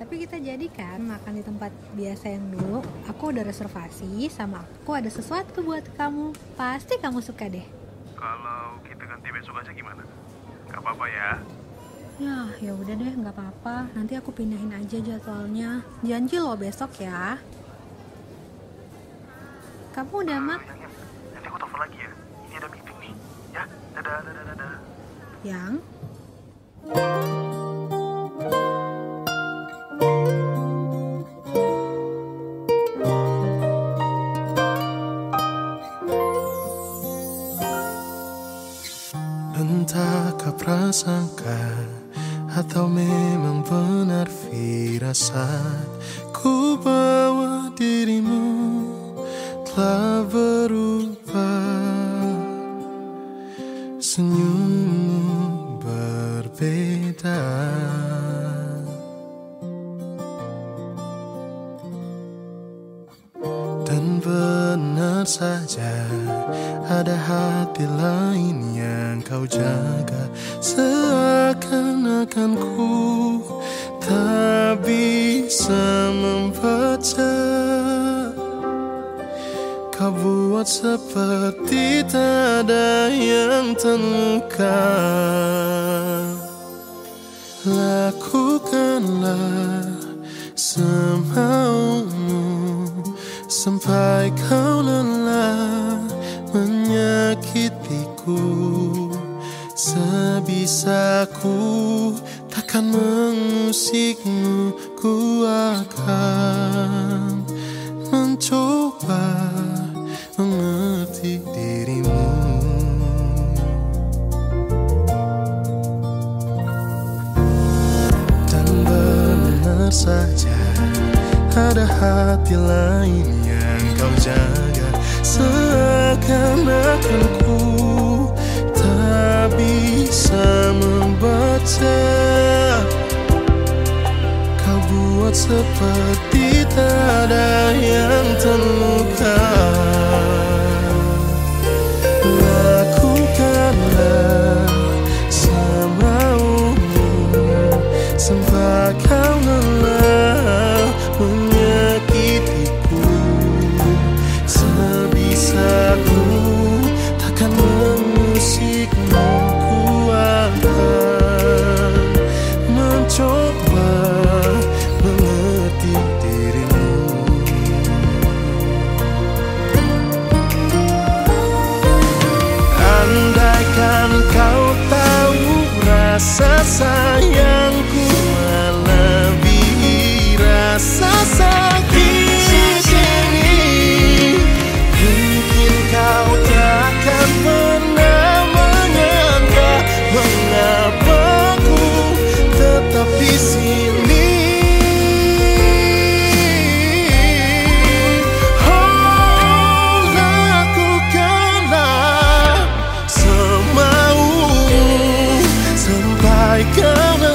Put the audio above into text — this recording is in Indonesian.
Tapi kita jadikan makan di tempat biasa yang dulu. Aku udah reservasi sama aku ada sesuatu buat kamu. Pasti kamu suka deh. Kalau kita ganti besok aja gimana? Gak apa-apa ya. Ya, ya udah deh, nggak apa-apa. Nanti aku pindahin aja jadwalnya. Janji loh besok ya. Kamu udah Eh, mak? yang, yang. Nanti aku telepon lagi ya. Ini ada meeting nih. Ya, dadah, dadah, dadah. Yang? Entahkah prasangka atau memang benar firasat Ku bawa dirimu telah berubah. Senyummu berbeda. Dan benar saja ada hati lain yang kau jaga. Seakan-akan ku tak bisa membaca. Kau buat seperti tak ada yang terluka. Lakukanlah semaumu. Sampai kau lelah Sebisaku takkan mengusikmu Ku akan mencoba mengerti dirimu. Dan benar saja ada hati lain yang kau jaga Seakan-akan ku seperti tak ada graça Sampai kau